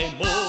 temor.